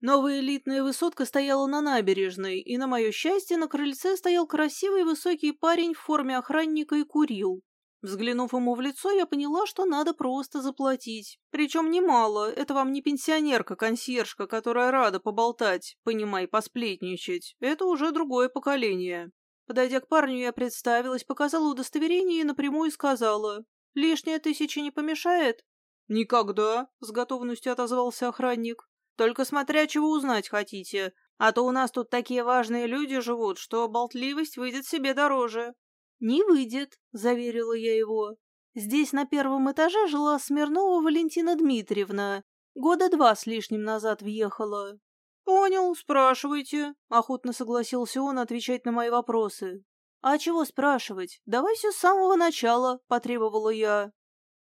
Новая элитная высотка стояла на набережной, и, на мое счастье, на крыльце стоял красивый высокий парень в форме охранника и курил. Взглянув ему в лицо, я поняла, что надо просто заплатить. Причем немало, это вам не пенсионерка-консьержка, которая рада поболтать, понимай, посплетничать. Это уже другое поколение. Подойдя к парню, я представилась, показала удостоверение и напрямую сказала. «Лишняя тысяча не помешает?» «Никогда», — с готовностью отозвался охранник. Только смотря чего узнать хотите, а то у нас тут такие важные люди живут, что болтливость выйдет себе дороже». «Не выйдет», — заверила я его. «Здесь на первом этаже жила Смирнова Валентина Дмитриевна. Года два с лишним назад въехала». «Понял, спрашивайте», — охотно согласился он отвечать на мои вопросы. «А чего спрашивать? Давай все с самого начала», — потребовала я.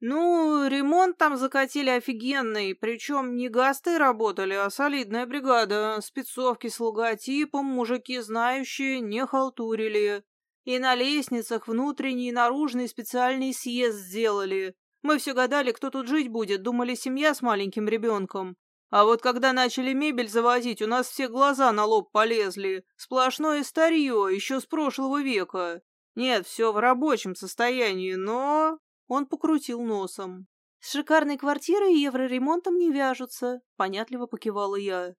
«Ну, ремонт там закатили офигенный, причем не гасты работали, а солидная бригада, спецовки с логотипом, мужики знающие, не халтурили. И на лестницах внутренний и наружный специальный съезд сделали. Мы все гадали, кто тут жить будет, думали семья с маленьким ребенком. А вот когда начали мебель завозить, у нас все глаза на лоб полезли. Сплошное старье, еще с прошлого века. Нет, все в рабочем состоянии, но он покрутил носом. «С шикарной квартирой и евроремонтом не вяжутся», — понятливо покивала я.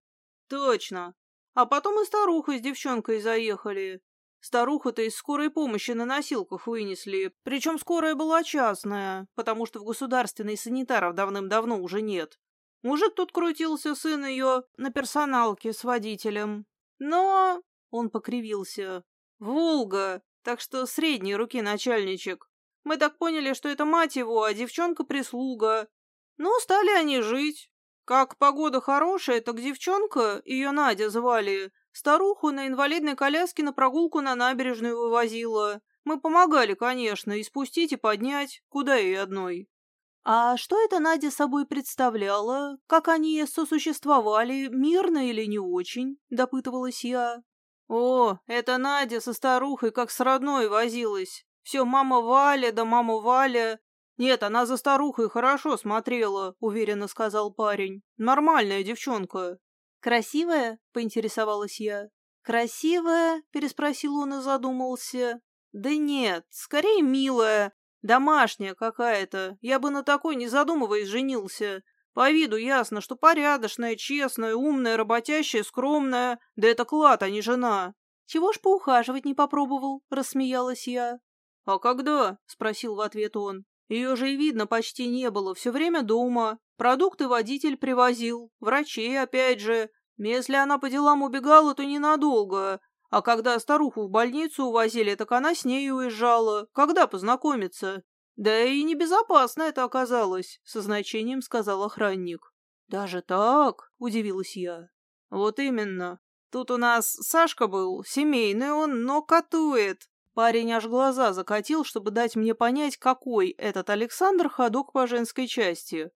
«Точно. А потом и старуха с девчонкой заехали. Старуху-то из скорой помощи на носилках вынесли, причем скорая была частная, потому что в государственной санитаров давным-давно уже нет. Мужик тут крутился, сын ее, на персоналке с водителем. Но...» — он покривился. «Волга, так что средней руки начальничек. Мы так поняли, что это мать его, а девчонка прислуга. Ну, стали они жить. Как погода хорошая, так девчонка, ее Надя звали, старуху на инвалидной коляске на прогулку на набережную вывозила. Мы помогали, конечно, и спустить, и поднять, куда ей одной. А что это Надя собой представляла? Как они сосуществовали, мирно или не очень? Допытывалась я. О, это Надя со старухой как с родной возилась. Все мама Валя, да мама Валя. Нет, она за старухой хорошо смотрела, уверенно сказал парень. Нормальная девчонка. Красивая? Поинтересовалась я. Красивая? Переспросил он и задумался. Да нет, скорее милая. Домашняя какая-то. Я бы на такой, не задумываясь, женился. По виду ясно, что порядочная, честная, умная, работящая, скромная. Да это клад, а не жена. Чего ж поухаживать не попробовал? Рассмеялась я. «А когда?» — спросил в ответ он. «Ее же и видно почти не было, все время дома. Продукты водитель привозил, врачей опять же. Если она по делам убегала, то ненадолго. А когда старуху в больницу увозили, так она с ней уезжала. Когда познакомиться?» «Да и небезопасно это оказалось», — со значением сказал охранник. «Даже так?» — удивилась я. «Вот именно. Тут у нас Сашка был, семейный он, но катует. Парень аж глаза закатил, чтобы дать мне понять, какой этот Александр ходок по женской части.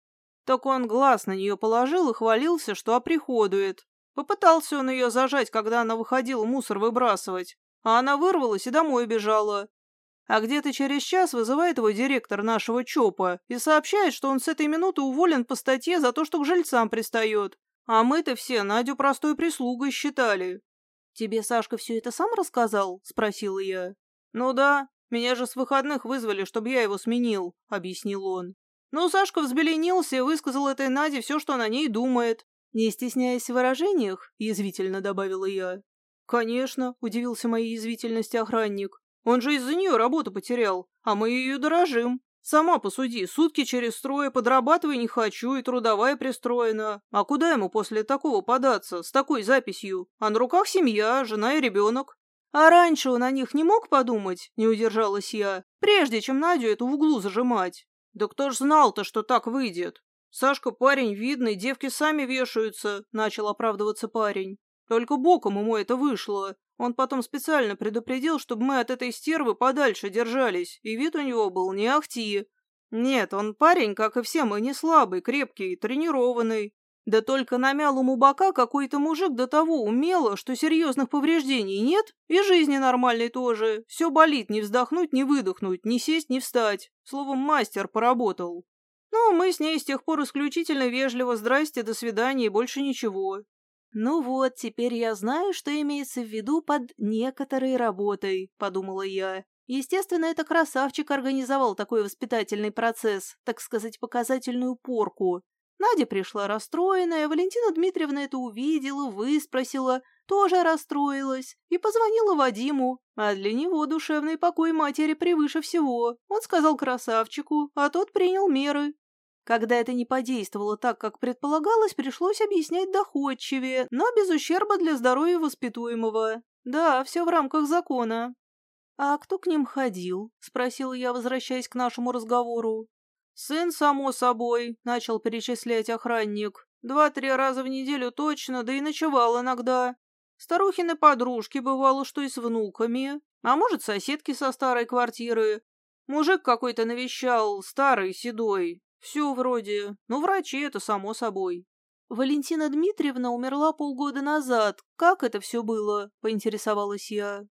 Так он глаз на нее положил и хвалился, что оприходует. Попытался он ее зажать, когда она выходила мусор выбрасывать, а она вырвалась и домой бежала. А где-то через час вызывает его директор нашего ЧОПа и сообщает, что он с этой минуты уволен по статье за то, что к жильцам пристает. А мы-то все Надю простой прислугой считали. «Тебе Сашка все это сам рассказал?» — спросила я. «Ну да, меня же с выходных вызвали, чтобы я его сменил», — объяснил он. Ну, Сашка взбеленился и высказал этой Наде все, что она о ней думает. «Не стесняясь в выражениях», — язвительно добавила я. «Конечно», — удивился моей язвительности охранник. «Он же из-за нее работу потерял, а мы ее дорожим. Сама посуди, сутки через строе подрабатывай не хочу, и трудовая пристроена. А куда ему после такого податься, с такой записью? А на руках семья, жена и ребенок. А раньше он о них не мог подумать, не удержалась я, прежде чем Надю эту в углу зажимать. Да кто ж знал-то, что так выйдет? Сашка парень видный, девки сами вешаются, начал оправдываться парень. Только боком ему это вышло. Он потом специально предупредил, чтобы мы от этой стервы подальше держались, и вид у него был не ахти. Нет, он парень, как и все мы, не слабый, крепкий, тренированный. Да только намял ему бока какой-то мужик до того умело, что серьезных повреждений нет, и жизни нормальной тоже. Все болит, не вздохнуть, не выдохнуть, не сесть, не встать. Словом, мастер поработал. Ну, мы с ней с тех пор исключительно вежливо «здрасте, до свидания» и больше ничего. «Ну вот, теперь я знаю, что имеется в виду под некоторой работой», — подумала я. Естественно, это красавчик организовал такой воспитательный процесс, так сказать, показательную порку. Надя пришла расстроенная, Валентина Дмитриевна это увидела, выспросила, тоже расстроилась и позвонила Вадиму. А для него душевный покой матери превыше всего. Он сказал красавчику, а тот принял меры. Когда это не подействовало так, как предполагалось, пришлось объяснять доходчивее, но без ущерба для здоровья воспитуемого. Да, все в рамках закона. «А кто к ним ходил?» — спросила я, возвращаясь к нашему разговору. «Сын, само собой», — начал перечислять охранник. «Два-три раза в неделю точно, да и ночевал иногда. Старухины подружки бывало, что и с внуками, а может, соседки со старой квартиры. Мужик какой-то навещал, старый, седой. Все вроде. Ну, врачи это само собой». «Валентина Дмитриевна умерла полгода назад. Как это все было?» — поинтересовалась я.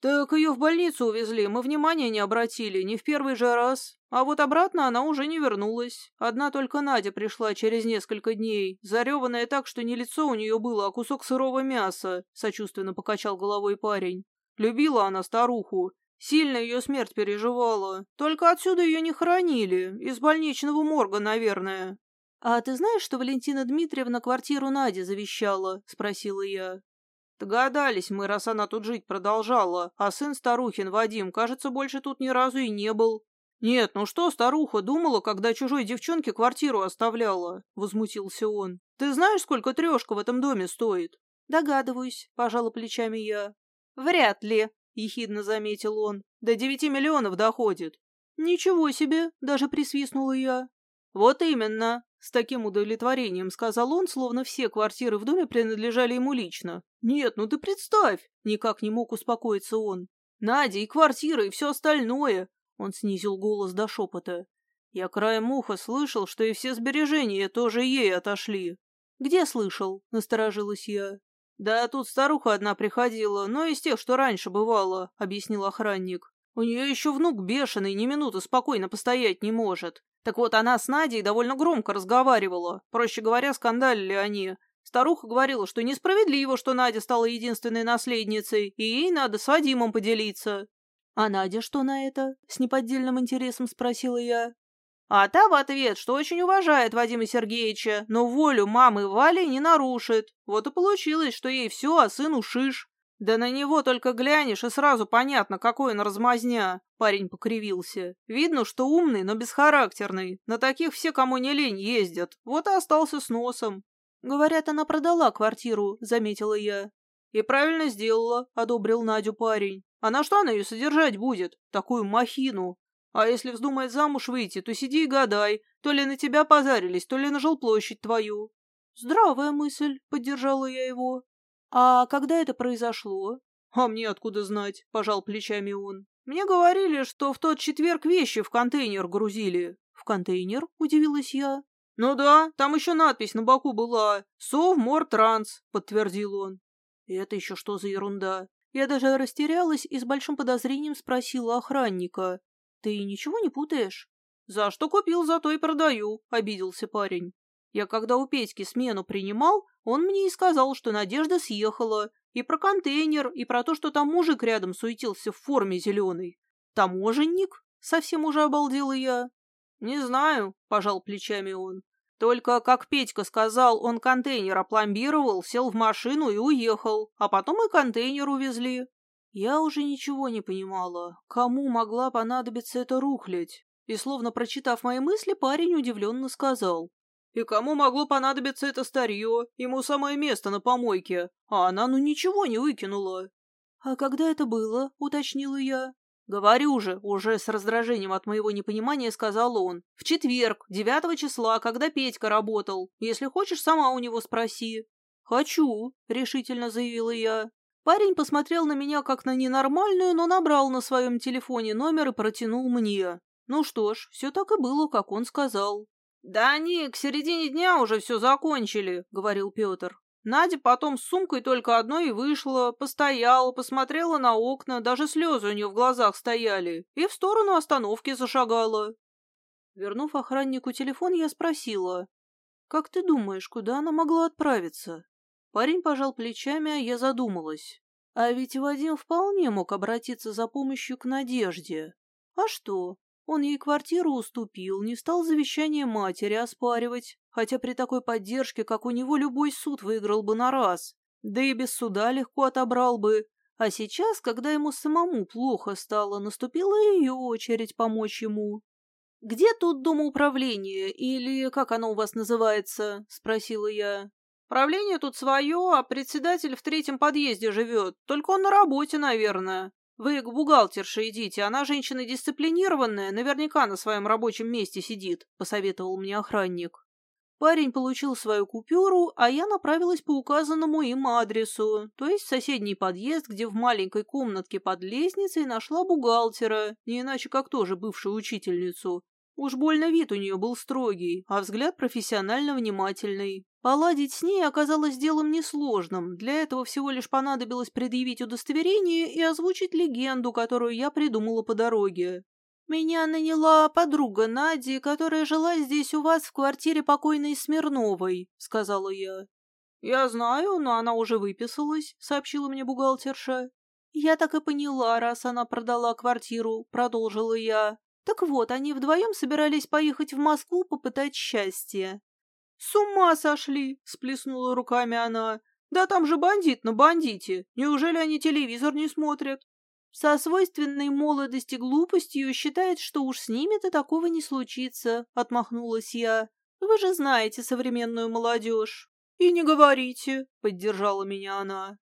«Так ее в больницу увезли, мы внимания не обратили, не в первый же раз. А вот обратно она уже не вернулась. Одна только Надя пришла через несколько дней, зареванная так, что не лицо у нее было, а кусок сырого мяса», — сочувственно покачал головой парень. «Любила она старуху, Сильно ее смерть переживала. Только отсюда ее не хоронили. Из больничного морга, наверное. «А ты знаешь, что Валентина Дмитриевна квартиру Наде завещала?» — спросила я. Догадались мы, раз она тут жить продолжала, а сын старухин, Вадим, кажется, больше тут ни разу и не был. «Нет, ну что старуха думала, когда чужой девчонке квартиру оставляла?» — возмутился он. «Ты знаешь, сколько трешка в этом доме стоит?» «Догадываюсь», — пожала плечами я. «Вряд ли», — ехидно заметил он. «До девяти миллионов доходит». «Ничего себе!» — даже присвистнула я. «Вот именно!» — с таким удовлетворением сказал он, словно все квартиры в доме принадлежали ему лично. «Нет, ну ты представь!» — никак не мог успокоиться он. «Надя и квартира, и все остальное!» Он снизил голос до шепота. «Я краем уха слышал, что и все сбережения тоже ей отошли». «Где слышал?» — насторожилась я. «Да тут старуха одна приходила, но из тех, что раньше бывало», — объяснил охранник. «У нее еще внук бешеный, ни минуты спокойно постоять не может. Так вот, она с Надей довольно громко разговаривала. Проще говоря, скандалили они. Старуха говорила, что несправедливо, что Надя стала единственной наследницей, и ей надо с Вадимом поделиться. «А Надя что на это?» — с неподдельным интересом спросила я. А та в ответ, что очень уважает Вадима Сергеевича, но волю мамы Вали не нарушит. Вот и получилось, что ей все, а сыну шиш. Да на него только глянешь, и сразу понятно, какой он размазня. Парень покривился. Видно, что умный, но бесхарактерный. На таких все, кому не лень, ездят. Вот и остался с носом. Говорят, она продала квартиру, заметила я. И правильно сделала, одобрил Надю парень. А на что она ее содержать будет? Такую махину. А если вздумает замуж выйти, то сиди и гадай, то ли на тебя позарились, то ли на жилплощадь твою. Здравая мысль, поддержала я его. «А когда это произошло?» «А мне откуда знать?» – пожал плечами он. «Мне говорили, что в тот четверг вещи в контейнер грузили». «В контейнер?» – удивилась я. «Ну да, там еще надпись на боку была. «Совмортранс», – подтвердил он. «Это еще что за ерунда?» Я даже растерялась и с большим подозрением спросила охранника. «Ты ничего не путаешь?» «За что купил, за то и продаю», — обиделся парень. Я когда у Петьки смену принимал, он мне и сказал, что Надежда съехала. И про контейнер, и про то, что там мужик рядом суетился в форме зеленой. Таможенник? Совсем уже обалдела я. Не знаю, пожал плечами он. Только, как Петька сказал, он контейнер опломбировал, сел в машину и уехал, а потом и контейнер увезли. Я уже ничего не понимала, кому могла понадобиться эта рухлядь. И, словно прочитав мои мысли, парень удивленно сказал. И кому могло понадобиться это старье? Ему самое место на помойке. А она ну ничего не выкинула. «А когда это было?» — уточнила я. «Говорю же», — уже с раздражением от моего непонимания сказал он. «В четверг, девятого числа, когда Петька работал. Если хочешь, сама у него спроси». «Хочу», — решительно заявила я. Парень посмотрел на меня как на ненормальную, но набрал на своем телефоне номер и протянул мне. Ну что ж, все так и было, как он сказал. «Да они к середине дня уже все закончили», — говорил Петр. Надя потом с сумкой только одной и вышла, постояла, посмотрела на окна, даже слезы у нее в глазах стояли, и в сторону остановки зашагала. Вернув охраннику телефон, я спросила, «Как ты думаешь, куда она могла отправиться?» Парень пожал плечами, а я задумалась. А ведь Вадим вполне мог обратиться за помощью к Надежде. А что? Он ей квартиру уступил, не стал завещание матери оспаривать, хотя при такой поддержке, как у него, любой суд выиграл бы на раз. Да и без суда легко отобрал бы. А сейчас, когда ему самому плохо стало, наступила ее очередь помочь ему. «Где тут домоуправление, или как оно у вас называется?» — спросила я. «Правление тут свое, а председатель в третьем подъезде живет, только он на работе, наверное. Вы к бухгалтерше идите, она женщина дисциплинированная, наверняка на своем рабочем месте сидит», — посоветовал мне охранник. Парень получил свою купюру, а я направилась по указанному им адресу, то есть в соседний подъезд, где в маленькой комнатке под лестницей нашла бухгалтера, не иначе как тоже бывшую учительницу. Уж больно вид у нее был строгий, а взгляд профессионально внимательный. Поладить с ней оказалось делом несложным, для этого всего лишь понадобилось предъявить удостоверение и озвучить легенду, которую я придумала по дороге. «Меня наняла подруга Нади, которая жила здесь у вас в квартире покойной Смирновой», — сказала я. «Я знаю, но она уже выписалась», — сообщила мне бухгалтерша. «Я так и поняла, раз она продала квартиру», — продолжила я. «Так вот, они вдвоем собирались поехать в Москву попытать счастье». «С ума сошли!» — сплеснула руками она. «Да там же бандит на бандите! Неужели они телевизор не смотрят?» Со свойственной молодости глупостью считает, что уж с ними-то такого не случится, — отмахнулась я. Вы же знаете современную молодежь. И не говорите, — поддержала меня она.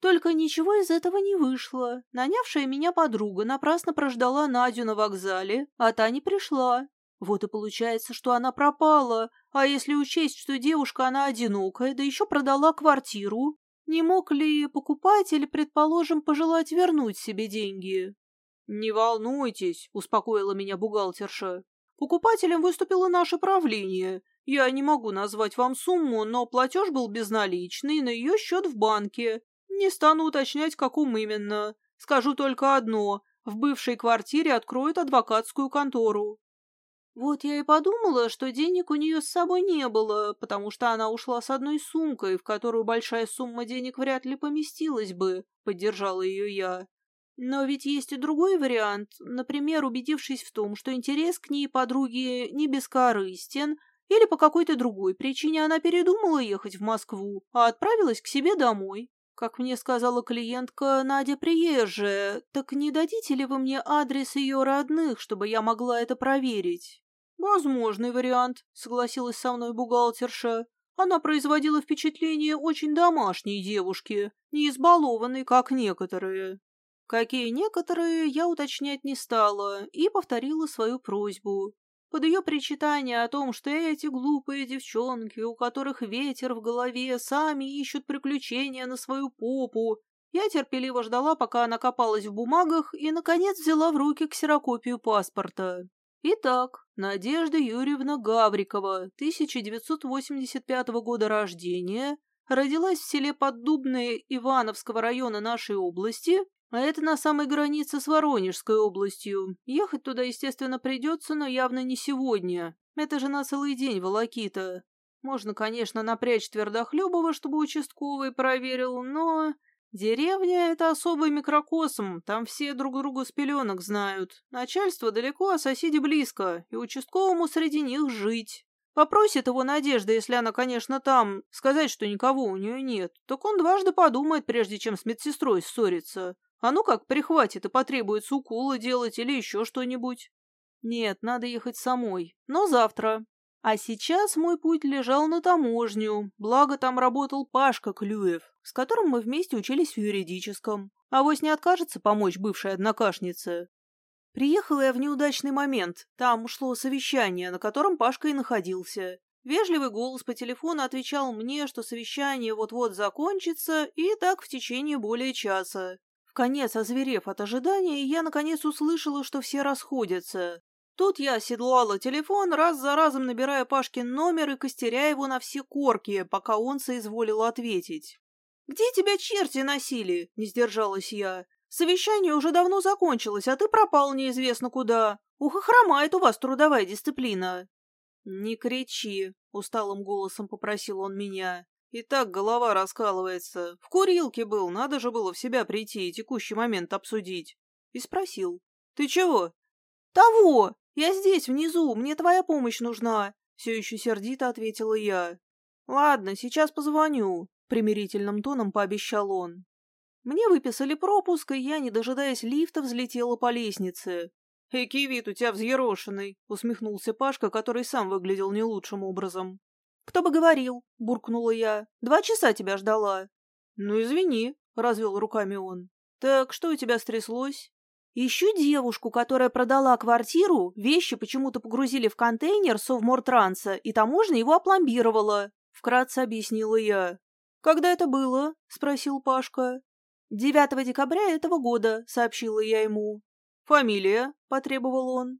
Только ничего из этого не вышло. Нанявшая меня подруга напрасно прождала Надю на вокзале, а та не пришла. Вот и получается, что она пропала. А если учесть, что девушка она одинокая, да еще продала квартиру, не мог ли покупатель, предположим, пожелать вернуть себе деньги? «Не волнуйтесь», — успокоила меня бухгалтерша. «Покупателем выступило наше правление. Я не могу назвать вам сумму, но платеж был безналичный на ее счет в банке. Не стану уточнять, каком именно. Скажу только одно. В бывшей квартире откроют адвокатскую контору. Вот я и подумала, что денег у нее с собой не было, потому что она ушла с одной сумкой, в которую большая сумма денег вряд ли поместилась бы, поддержала ее я. Но ведь есть и другой вариант, например, убедившись в том, что интерес к ней подруги не бескорыстен, или по какой-то другой причине она передумала ехать в Москву, а отправилась к себе домой. Как мне сказала клиентка, Надя приезжая, так не дадите ли вы мне адрес ее родных, чтобы я могла это проверить? Возможный вариант, согласилась со мной бухгалтерша. Она производила впечатление очень домашней девушки, не избалованной, как некоторые. Какие некоторые, я уточнять не стала и повторила свою просьбу. Под ее причитание о том, что эти глупые девчонки, у которых ветер в голове, сами ищут приключения на свою попу, я терпеливо ждала, пока она копалась в бумагах, и, наконец, взяла в руки ксерокопию паспорта. Итак, Надежда Юрьевна Гаврикова, 1985 года рождения, родилась в селе Поддубное Ивановского района нашей области а это на самой границе с Воронежской областью. Ехать туда, естественно, придется, но явно не сегодня. Это же на целый день волокита. Можно, конечно, напрячь Твердохлебова, чтобы участковый проверил, но... Деревня — это особый микрокосм, там все друг друга с пеленок знают. Начальство далеко, а соседи близко, и участковому среди них жить. Попросит его Надежда, если она, конечно, там, сказать, что никого у нее нет, так он дважды подумает, прежде чем с медсестрой ссориться. А ну как прихватит и потребуется уколы делать или еще что-нибудь. Нет, надо ехать самой, но завтра. А сейчас мой путь лежал на таможню, благо там работал Пашка Клюев, с которым мы вместе учились в юридическом. А вось не откажется помочь бывшей однокашнице. Приехала я в неудачный момент, там шло совещание, на котором Пашка и находился. Вежливый голос по телефону отвечал мне, что совещание вот-вот закончится, и так в течение более часа. В конец озверев от ожидания, я наконец услышала, что все расходятся. Тут я оседлала телефон, раз за разом набирая Пашкин номер и костеря его на все корки, пока он соизволил ответить. «Где тебя черти носили?» — не сдержалась я. «Совещание уже давно закончилось, а ты пропал неизвестно куда. Ух, и хромает у вас трудовая дисциплина». «Не кричи», — усталым голосом попросил он меня. И так голова раскалывается. В курилке был, надо же было в себя прийти и текущий момент обсудить. И спросил. Ты чего? Того! Я здесь, внизу, мне твоя помощь нужна. Все еще сердито ответила я. Ладно, сейчас позвоню. Примирительным тоном пообещал он. Мне выписали пропуск, и я, не дожидаясь лифта, взлетела по лестнице. «Экий вид у тебя взъерошенный», — усмехнулся Пашка, который сам выглядел не лучшим образом. «Кто бы говорил?» — буркнула я. «Два часа тебя ждала». «Ну, извини», — развел руками он. «Так что у тебя стряслось?» «Ищу девушку, которая продала квартиру, вещи почему-то погрузили в контейнер Совмортранса, и таможня его опломбировала», — вкратце объяснила я. «Когда это было?» — спросил Пашка. «9 декабря этого года», — сообщила я ему. «Фамилия?» — потребовал он.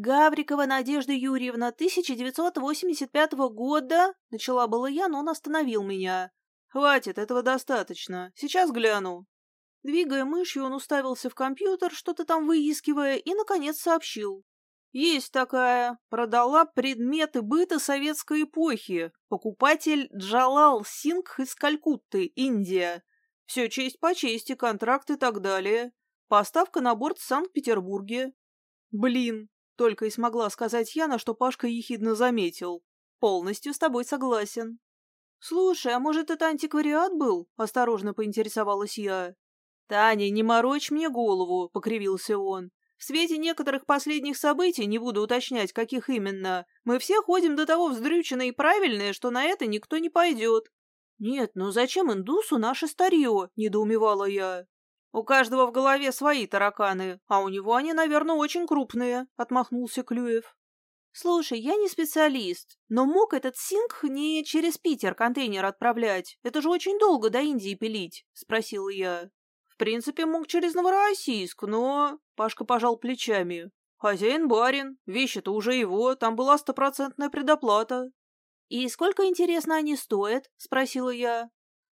«Гаврикова Надежда Юрьевна, 1985 года», — начала была я, но он остановил меня. «Хватит, этого достаточно. Сейчас гляну». Двигая мышью, он уставился в компьютер, что-то там выискивая, и, наконец, сообщил. «Есть такая. Продала предметы быта советской эпохи. Покупатель Джалал Сингх из Калькутты, Индия. Все честь по чести, контракт и так далее. Поставка на борт в Санкт-Петербурге. Блин, только и смогла сказать я, на что Пашка ехидно заметил. Полностью с тобой согласен. Слушай, а может это антиквариат был? Осторожно поинтересовалась я. Таня, не морочь мне голову, покривился он. В свете некоторых последних событий, не буду уточнять, каких именно, мы все ходим до того вздрюченные и правильные, что на это никто не пойдет. «Нет, ну зачем индусу наше старье?» – недоумевала я. «У каждого в голове свои тараканы, а у него они, наверное, очень крупные», – отмахнулся Клюев. «Слушай, я не специалист, но мог этот Сингх не через Питер контейнер отправлять? Это же очень долго до Индии пилить», – спросила я. «В принципе, мог через Новороссийск, но...» – Пашка пожал плечами. «Хозяин барин, вещи-то уже его, там была стопроцентная предоплата». «И сколько, интересно, они стоят?» — спросила я.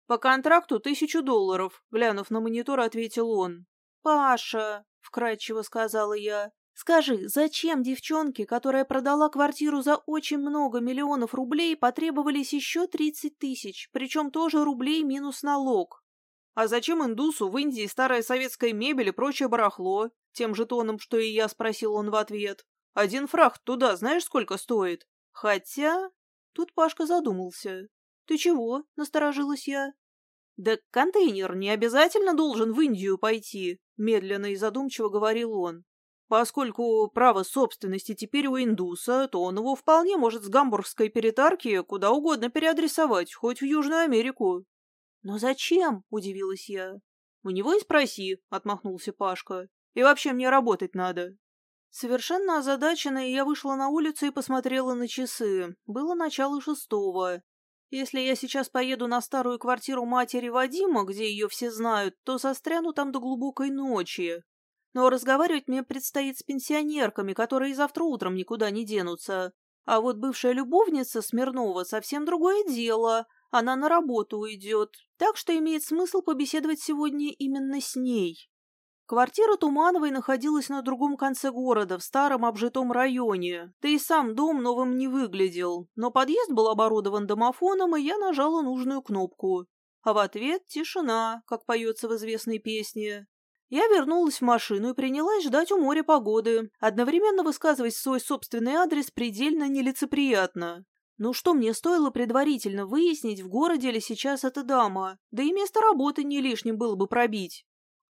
«По контракту тысячу долларов», — глянув на монитор, ответил он. «Паша», — вкратчиво сказала я, — «скажи, зачем девчонке, которая продала квартиру за очень много миллионов рублей, потребовались еще тридцать тысяч, причем тоже рублей минус налог?» «А зачем индусу в Индии старая советская мебель и прочее барахло?» Тем же тоном, что и я, спросил он в ответ. «Один фрахт туда знаешь, сколько стоит?» «Хотя...» Тут Пашка задумался. «Ты чего?» — насторожилась я. «Да контейнер не обязательно должен в Индию пойти», — медленно и задумчиво говорил он. «Поскольку право собственности теперь у индуса, то он его вполне может с гамбургской перетарки куда угодно переадресовать, хоть в Южную Америку». «Но зачем?» — удивилась я. «У него и спроси», — отмахнулся Пашка. «И вообще мне работать надо». Совершенно озадаченная, я вышла на улицу и посмотрела на часы. Было начало шестого. Если я сейчас поеду на старую квартиру матери Вадима, где ее все знают, то застряну там до глубокой ночи. Но разговаривать мне предстоит с пенсионерками, которые завтра утром никуда не денутся. А вот бывшая любовница Смирнова совсем другое дело. Она на работу уйдет, так что имеет смысл побеседовать сегодня именно с ней. Квартира Тумановой находилась на другом конце города, в старом обжитом районе. Да и сам дом новым не выглядел, но подъезд был оборудован домофоном, и я нажала нужную кнопку. А в ответ тишина, как поется в известной песне. Я вернулась в машину и принялась ждать у моря погоды, одновременно высказывать свой собственный адрес предельно нелицеприятно. Ну что мне стоило предварительно выяснить, в городе ли сейчас эта дама, да и место работы не лишним было бы пробить.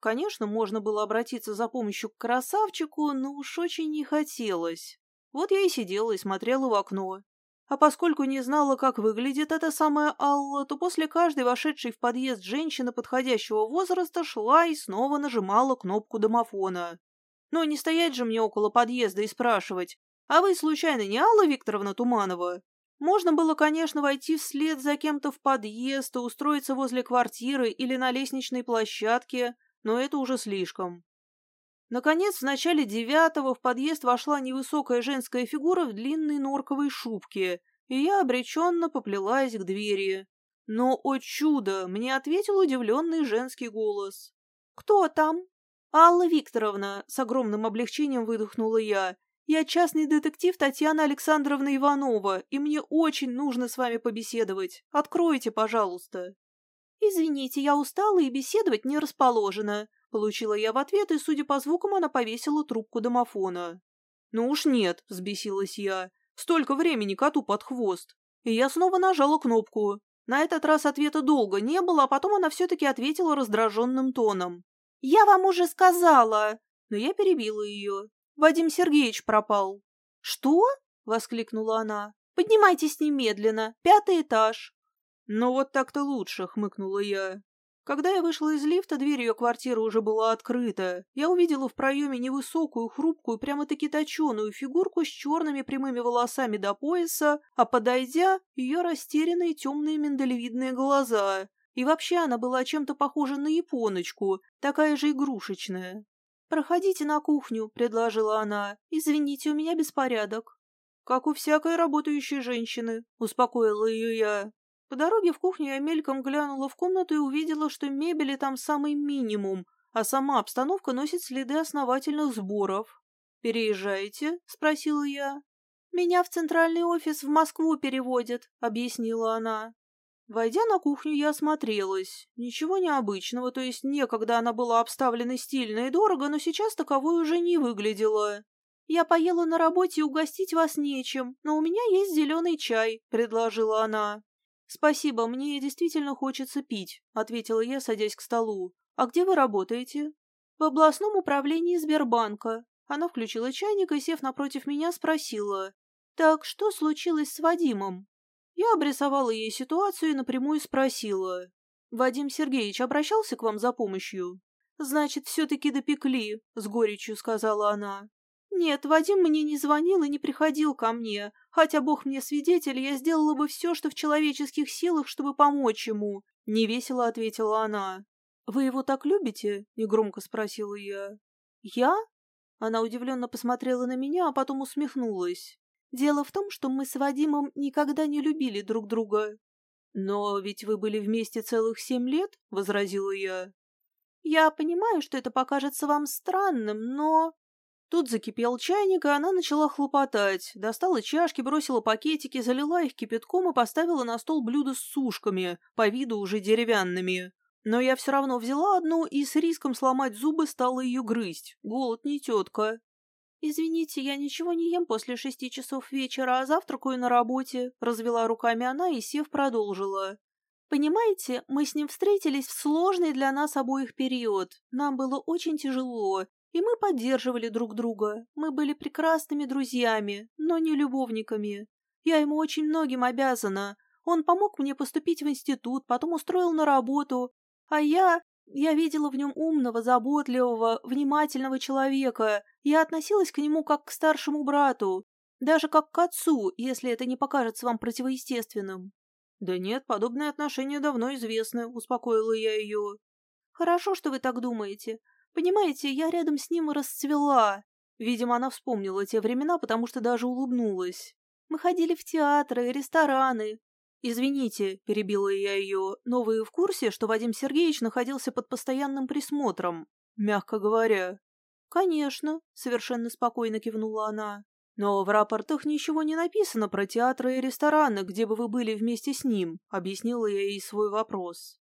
Конечно, можно было обратиться за помощью к красавчику, но уж очень не хотелось. Вот я и сидела и смотрела в окно. А поскольку не знала, как выглядит эта самая Алла, то после каждой вошедшей в подъезд женщины подходящего возраста шла и снова нажимала кнопку домофона. Но не стоять же мне около подъезда и спрашивать, «А вы, случайно, не Алла Викторовна Туманова?» Можно было, конечно, войти вслед за кем-то в подъезд и устроиться возле квартиры или на лестничной площадке, но это уже слишком. Наконец, в начале девятого в подъезд вошла невысокая женская фигура в длинной норковой шубке, и я обреченно поплелась к двери. Но, о чудо, мне ответил удивленный женский голос. «Кто там?» «Алла Викторовна», — с огромным облегчением выдохнула я. Я частный детектив Татьяна Александровна Иванова, и мне очень нужно с вами побеседовать. Откройте, пожалуйста». «Извините, я устала и беседовать не расположена», — получила я в ответ, и, судя по звукам, она повесила трубку домофона. «Ну уж нет», — взбесилась я. «Столько времени коту под хвост». И я снова нажала кнопку. На этот раз ответа долго не было, а потом она все-таки ответила раздраженным тоном. «Я вам уже сказала!» Но я перебила ее. «Вадим Сергеевич пропал». «Что?» — воскликнула она. «Поднимайтесь немедленно. Пятый этаж». «Ну вот так-то лучше», — хмыкнула я. Когда я вышла из лифта, дверь ее квартиры уже была открыта. Я увидела в проеме невысокую, хрупкую, прямо-таки точеную фигурку с черными прямыми волосами до пояса, а подойдя, ее растерянные темные миндалевидные глаза. И вообще она была чем-то похожа на японочку, такая же игрушечная. «Проходите на кухню», — предложила она. «Извините, у меня беспорядок». «Как у всякой работающей женщины», — успокоила ее я. По дороге в кухню я мельком глянула в комнату и увидела, что мебели там самый минимум, а сама обстановка носит следы основательных сборов. «Переезжаете?» — спросила я. «Меня в центральный офис в Москву переводят», — объяснила она. Войдя на кухню, я осмотрелась. Ничего необычного, то есть некогда она была обставлена стильно и дорого, но сейчас таковой уже не выглядела. «Я поела на работе и угостить вас нечем, но у меня есть зеленый чай», — предложила она. «Спасибо, мне действительно хочется пить», — ответила я, садясь к столу. «А где вы работаете?» «В областном управлении Сбербанка». Она включила чайник и, сев напротив меня, спросила. «Так что случилось с Вадимом?» Я обрисовала ей ситуацию и напрямую спросила. «Вадим Сергеевич обращался к вам за помощью?» «Значит, все-таки допекли», — с горечью сказала она. «Нет, Вадим мне не звонил и не приходил ко мне. Хотя Бог мне свидетель, я сделала бы все, что в человеческих силах, чтобы помочь ему», — невесело ответила она. «Вы его так любите?» — негромко спросила я. «Я?» Она удивленно посмотрела на меня, а потом усмехнулась. «Дело в том, что мы с Вадимом никогда не любили друг друга». «Но ведь вы были вместе целых семь лет?» — возразила я. «Я понимаю, что это покажется вам странным, но...» Тут закипел чайник, и она начала хлопотать. Достала чашки, бросила пакетики, залила их кипятком и поставила на стол блюдо с сушками, по виду уже деревянными. Но я все равно взяла одну и с риском сломать зубы стала ее грызть. Голод не тетка. «Извините, я ничего не ем после шести часов вечера, а завтракаю на работе», — развела руками она и, сев, продолжила. «Понимаете, мы с ним встретились в сложный для нас обоих период. Нам было очень тяжело, и мы поддерживали друг друга. Мы были прекрасными друзьями, но не любовниками. Я ему очень многим обязана. Он помог мне поступить в институт, потом устроил на работу. А я... Я видела в нем умного, заботливого, внимательного человека. Я относилась к нему как к старшему брату. Даже как к отцу, если это не покажется вам противоестественным. «Да нет, подобные отношения давно известны», — успокоила я ее. «Хорошо, что вы так думаете. Понимаете, я рядом с ним расцвела. Видимо, она вспомнила те времена, потому что даже улыбнулась. Мы ходили в театры, рестораны. Извините, перебила я ее, но вы в курсе, что Вадим Сергеевич находился под постоянным присмотром, мягко говоря? Конечно, совершенно спокойно кивнула она. Но в рапортах ничего не написано про театры и рестораны, где бы вы были вместе с ним, объяснила я ей свой вопрос.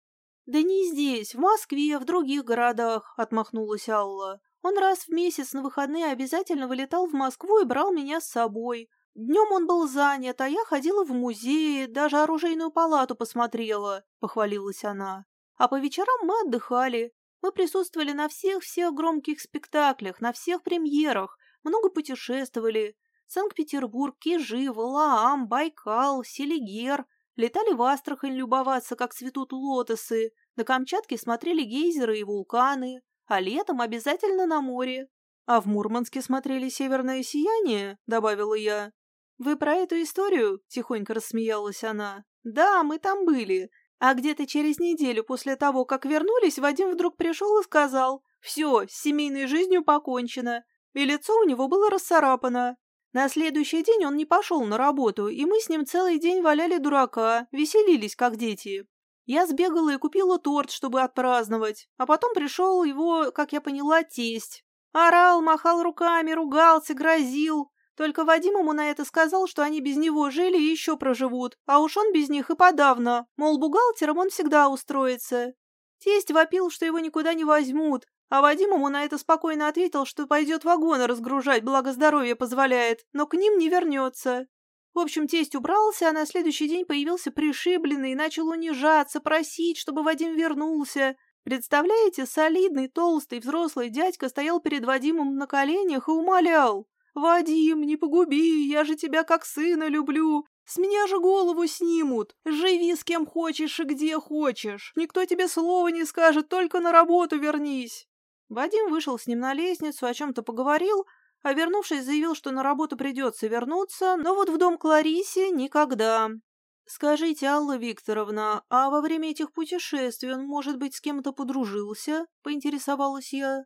«Да не здесь, в Москве, в других городах», — отмахнулась Алла. «Он раз в месяц на выходные обязательно вылетал в Москву и брал меня с собой. Днем он был занят, а я ходила в музей, даже оружейную палату посмотрела», — похвалилась она. «А по вечерам мы отдыхали. Мы присутствовали на всех-всех громких спектаклях, на всех премьерах, много путешествовали. Санкт-Петербург, Кижи, Валаам, Байкал, Селигер, Летали в Астрахань любоваться, как цветут лотосы, на Камчатке смотрели гейзеры и вулканы, а летом обязательно на море. А в Мурманске смотрели северное сияние, добавила я. Вы про эту историю? Тихонько рассмеялась она. Да, мы там были. А где-то через неделю после того, как вернулись, Вадим вдруг пришел и сказал, «Все, с семейной жизнью покончено». И лицо у него было расцарапано. На следующий день он не пошел на работу, и мы с ним целый день валяли дурака, веселились, как дети. Я сбегала и купила торт, чтобы отпраздновать, а потом пришел его, как я поняла, тесть. Орал, махал руками, ругался, грозил. Только Вадим ему на это сказал, что они без него жили и еще проживут, а уж он без них и подавно, мол, бухгалтером он всегда устроится. Тесть вопил, что его никуда не возьмут, а Вадим ему на это спокойно ответил, что пойдет вагоны разгружать, благо здоровье позволяет, но к ним не вернется. В общем, тесть убрался, а на следующий день появился пришибленный и начал унижаться, просить, чтобы Вадим вернулся. Представляете, солидный, толстый, взрослый дядька стоял перед Вадимом на коленях и умолял. «Вадим, не погуби, я же тебя как сына люблю. С меня же голову снимут. Живи с кем хочешь и где хочешь. Никто тебе слова не скажет, только на работу вернись». Вадим вышел с ним на лестницу, о чем-то поговорил, а вернувшись, заявил, что на работу придется вернуться, но вот в дом Кларисе никогда. «Скажите, Алла Викторовна, а во время этих путешествий он, может быть, с кем-то подружился?» — поинтересовалась я.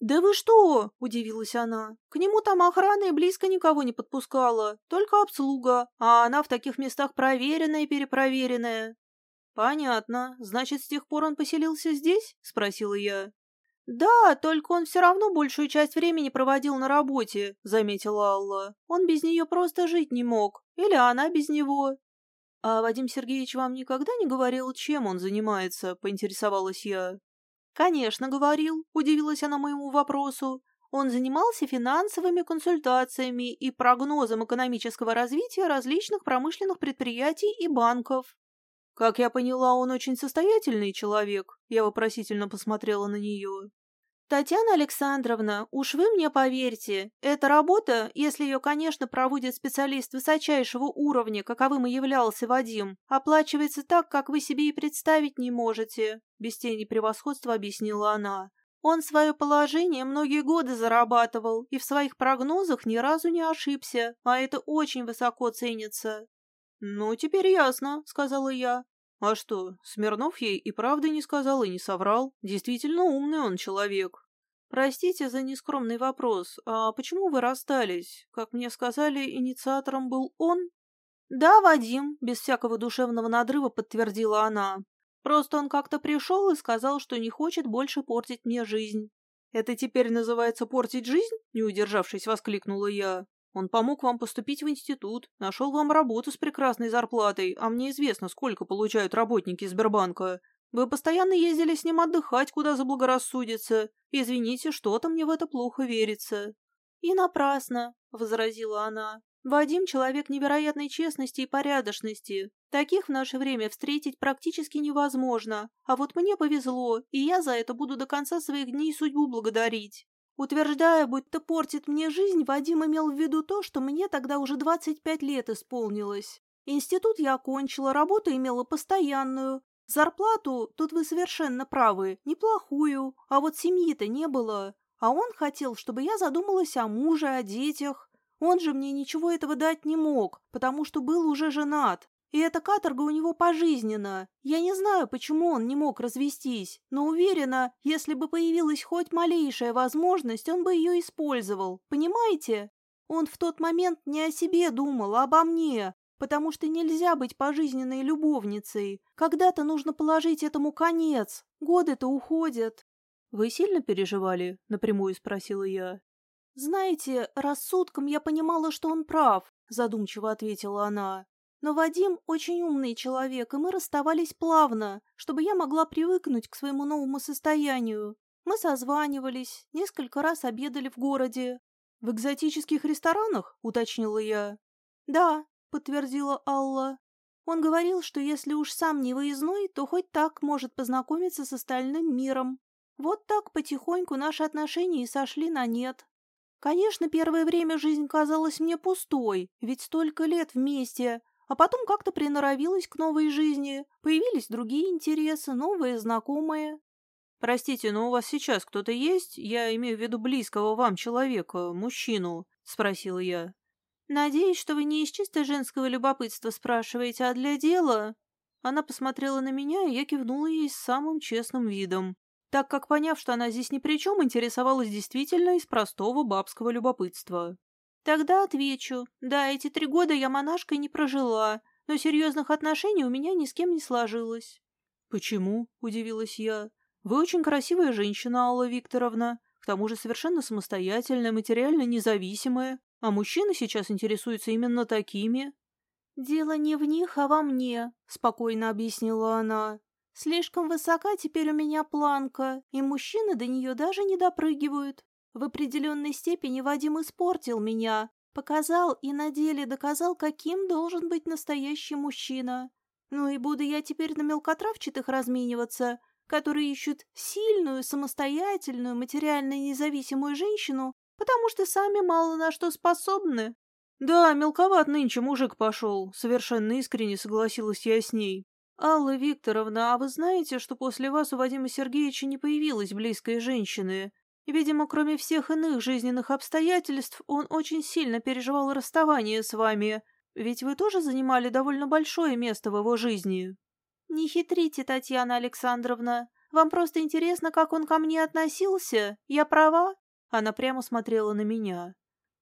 «Да вы что?» – удивилась она. «К нему там охрана и близко никого не подпускала, только обслуга, а она в таких местах проверенная и перепроверенная». «Понятно. Значит, с тех пор он поселился здесь?» – спросила я. «Да, только он все равно большую часть времени проводил на работе», — заметила Алла. «Он без нее просто жить не мог. Или она без него». «А Вадим Сергеевич вам никогда не говорил, чем он занимается?» — поинтересовалась я. «Конечно, говорил», — удивилась она моему вопросу. Он занимался финансовыми консультациями и прогнозом экономического развития различных промышленных предприятий и банков. «Как я поняла, он очень состоятельный человек», — я вопросительно посмотрела на нее. «Татьяна Александровна, уж вы мне поверьте, эта работа, если ее, конечно, проводит специалист высочайшего уровня, каковым и являлся Вадим, оплачивается так, как вы себе и представить не можете», — без тени превосходства объяснила она. «Он свое положение многие годы зарабатывал и в своих прогнозах ни разу не ошибся, а это очень высоко ценится». «Ну, теперь ясно», — сказала я. А что, Смирнов ей и правды не сказал и не соврал. Действительно умный он человек. Простите за нескромный вопрос, а почему вы расстались? Как мне сказали, инициатором был он? Да, Вадим, без всякого душевного надрыва подтвердила она. Просто он как-то пришел и сказал, что не хочет больше портить мне жизнь. Это теперь называется портить жизнь? Не удержавшись, воскликнула я. Он помог вам поступить в институт, нашел вам работу с прекрасной зарплатой, а мне известно, сколько получают работники Сбербанка. Вы постоянно ездили с ним отдыхать, куда заблагорассудится. Извините, что-то мне в это плохо верится». «И напрасно», — возразила она. «Вадим — человек невероятной честности и порядочности. Таких в наше время встретить практически невозможно. А вот мне повезло, и я за это буду до конца своих дней судьбу благодарить. Утверждая, будто портит мне жизнь, Вадим имел в виду то, что мне тогда уже 25 лет исполнилось. Институт я окончила, работу имела постоянную. Зарплату, тут вы совершенно правы, неплохую, а вот семьи-то не было. А он хотел, чтобы я задумалась о муже, о детях. Он же мне ничего этого дать не мог, потому что был уже женат. И эта каторга у него пожизненно. Я не знаю, почему он не мог развестись, но уверена, если бы появилась хоть малейшая возможность, он бы ее использовал. Понимаете? Он в тот момент не о себе думал, а обо мне, потому что нельзя быть пожизненной любовницей. Когда-то нужно положить этому конец. Годы-то уходят. «Вы сильно переживали?» — напрямую спросила я. «Знаете, рассудком я понимала, что он прав», — задумчиво ответила она. Но Вадим очень умный человек, и мы расставались плавно, чтобы я могла привыкнуть к своему новому состоянию. Мы созванивались, несколько раз обедали в городе. «В экзотических ресторанах?» — уточнила я. «Да», — подтвердила Алла. Он говорил, что если уж сам не выездной, то хоть так может познакомиться с остальным миром. Вот так потихоньку наши отношения и сошли на нет. Конечно, первое время жизнь казалась мне пустой, ведь столько лет вместе, а потом как-то приноровилась к новой жизни, появились другие интересы, новые знакомые. «Простите, но у вас сейчас кто-то есть? Я имею в виду близкого вам человека, мужчину?» — спросила я. «Надеюсь, что вы не из чисто женского любопытства спрашиваете, а для дела?» Она посмотрела на меня, и я кивнула ей с самым честным видом, так как, поняв, что она здесь ни при чем, интересовалась действительно из простого бабского любопытства. Тогда отвечу. Да, эти три года я монашкой не прожила, но серьезных отношений у меня ни с кем не сложилось. Почему? Удивилась я. Вы очень красивая женщина, Алла Викторовна. К тому же совершенно самостоятельная, материально независимая. а мужчины сейчас интересуются именно такими. «Дело не в них, а во мне», — спокойно объяснила она. «Слишком высока теперь у меня планка, и мужчины до нее даже не допрыгивают. В определенной степени Вадим испортил меня, показал и на деле доказал, каким должен быть настоящий мужчина. Ну и буду я теперь на мелкотравчатых размениваться, которые ищут сильную, самостоятельную, материально независимую женщину, потому что сами мало на что способны. Да, мелковат нынче мужик пошел, совершенно искренне согласилась я с ней. Алла Викторовна, а вы знаете, что после вас у Вадима Сергеевича не появилось близкой женщины? Видимо, кроме всех иных жизненных обстоятельств, он очень сильно переживал расставание с вами, ведь вы тоже занимали довольно большое место в его жизни. Не хитрите, Татьяна Александровна. Вам просто интересно, как он ко мне относился? Я права? Она прямо смотрела на меня.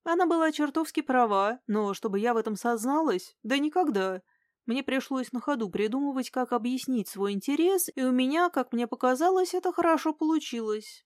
Она была чертовски права, но чтобы я в этом созналась, да никогда. Мне пришлось на ходу придумывать, как объяснить свой интерес, и у меня, как мне показалось, это хорошо получилось.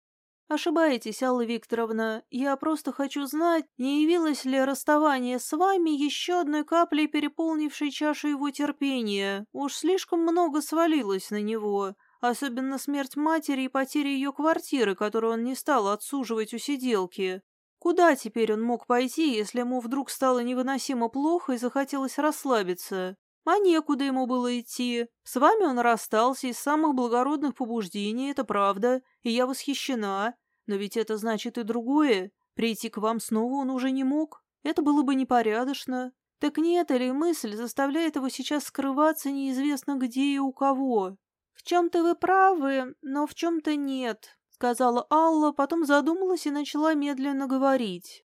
«Ошибаетесь, Алла Викторовна. Я просто хочу знать, не явилось ли расставание с вами еще одной каплей, переполнившей чашу его терпения. Уж слишком много свалилось на него, особенно смерть матери и потеря ее квартиры, которую он не стал отсуживать у сиделки. Куда теперь он мог пойти, если ему вдруг стало невыносимо плохо и захотелось расслабиться? А некуда ему было идти. С вами он расстался из самых благородных побуждений, это правда, и я восхищена. Но ведь это значит и другое. Прийти к вам снова он уже не мог. Это было бы непорядочно. Так нет ли мысль заставляет его сейчас скрываться неизвестно где и у кого? В чем-то вы правы, но в чем-то нет, сказала Алла, потом задумалась и начала медленно говорить.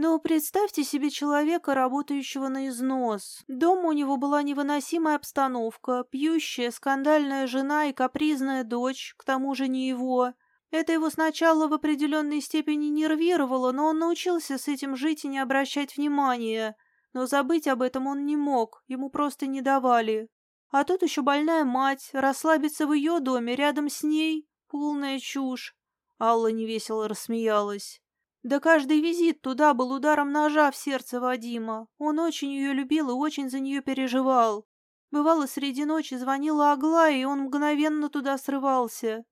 Но представьте себе человека, работающего на износ. Дома у него была невыносимая обстановка, пьющая, скандальная жена и капризная дочь, к тому же не его. Это его сначала в определенной степени нервировало, но он научился с этим жить и не обращать внимания. Но забыть об этом он не мог, ему просто не давали. А тут еще больная мать, расслабиться в ее доме рядом с ней — полная чушь. Алла невесело рассмеялась. Да каждый визит туда был ударом ножа в сердце Вадима. Он очень ее любил и очень за нее переживал. Бывало, среди ночи звонила Аглая, и он мгновенно туда срывался.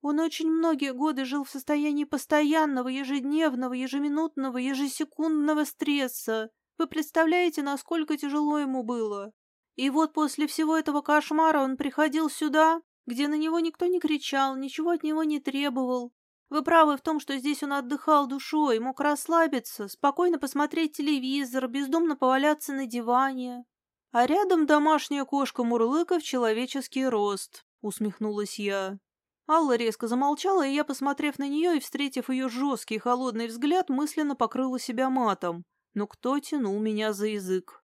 Он очень многие годы жил в состоянии постоянного, ежедневного, ежеминутного, ежесекундного стресса. Вы представляете, насколько тяжело ему было? И вот после всего этого кошмара он приходил сюда, где на него никто не кричал, ничего от него не требовал, вы правы в том, что здесь он отдыхал душой, мог расслабиться, спокойно посмотреть телевизор, бездумно поваляться на диване. А рядом домашняя кошка Мурлыка в человеческий рост, усмехнулась я. Алла резко замолчала, и я, посмотрев на нее и встретив ее жесткий холодный взгляд, мысленно покрыла себя матом. Но кто тянул меня за язык?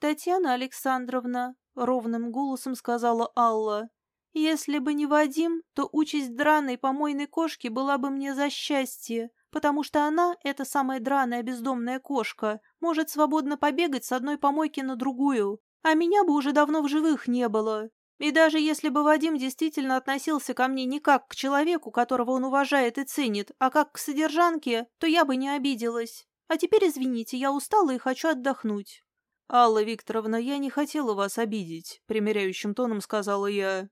«Татьяна Александровна», — ровным голосом сказала Алла, если бы не Вадим, то участь драной помойной кошки была бы мне за счастье, потому что она, эта самая драная бездомная кошка, может свободно побегать с одной помойки на другую, а меня бы уже давно в живых не было. И даже если бы Вадим действительно относился ко мне не как к человеку, которого он уважает и ценит, а как к содержанке, то я бы не обиделась. А теперь, извините, я устала и хочу отдохнуть. «Алла Викторовна, я не хотела вас обидеть», — примиряющим тоном сказала я.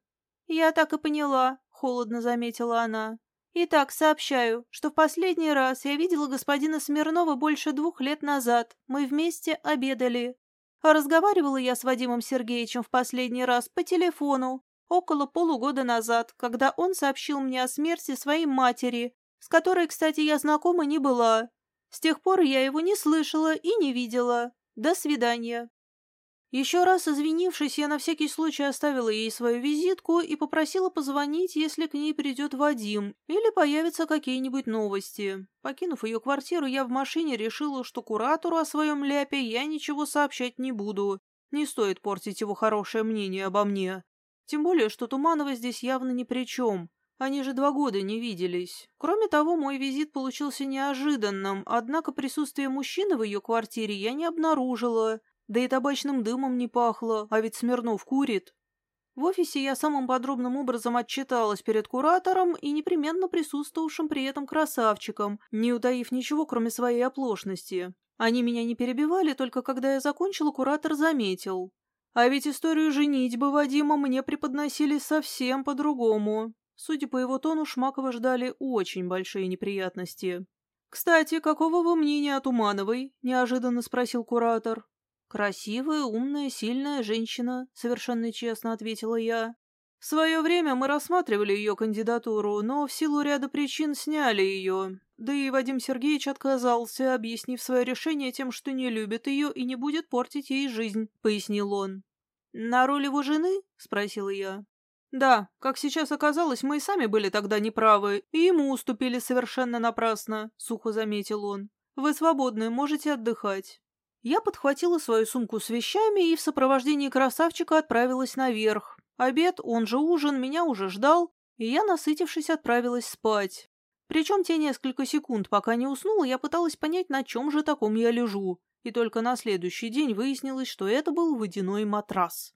«Я так и поняла», — холодно заметила она. «Итак, сообщаю, что в последний раз я видела господина Смирнова больше двух лет назад. Мы вместе обедали. А разговаривала я с Вадимом Сергеевичем в последний раз по телефону, около полугода назад, когда он сообщил мне о смерти своей матери, с которой, кстати, я знакома не была. С тех пор я его не слышала и не видела. До свидания». Еще раз извинившись, я на всякий случай оставила ей свою визитку и попросила позвонить, если к ней придет Вадим или появятся какие-нибудь новости. Покинув ее квартиру, я в машине решила, что куратору о своем ляпе я ничего сообщать не буду. Не стоит портить его хорошее мнение обо мне. Тем более, что Туманова здесь явно ни при чем. Они же два года не виделись. Кроме того, мой визит получился неожиданным, однако присутствие мужчины в ее квартире я не обнаружила. Да и табачным дымом не пахло, а ведь Смирнов курит. В офисе я самым подробным образом отчиталась перед куратором и непременно присутствовавшим при этом красавчиком, не утаив ничего, кроме своей оплошности. Они меня не перебивали, только когда я закончила, куратор заметил. А ведь историю женитьбы Вадима мне преподносили совсем по-другому. Судя по его тону, Шмакова ждали очень большие неприятности. «Кстати, какого вы мнения о Тумановой?» – неожиданно спросил куратор. «Красивая, умная, сильная женщина», – совершенно честно ответила я. В свое время мы рассматривали ее кандидатуру, но в силу ряда причин сняли ее. Да и Вадим Сергеевич отказался, объяснив свое решение тем, что не любит ее и не будет портить ей жизнь, пояснил он. «На роль его жены?» — спросила я. «Да, как сейчас оказалось, мы и сами были тогда неправы, и ему уступили совершенно напрасно», — сухо заметил он. «Вы свободны, можете отдыхать». Я подхватила свою сумку с вещами и в сопровождении красавчика отправилась наверх. Обед, он же ужин, меня уже ждал, и я, насытившись, отправилась спать. Причем те несколько секунд, пока не уснула, я пыталась понять, на чем же таком я лежу, и только на следующий день выяснилось, что это был водяной матрас.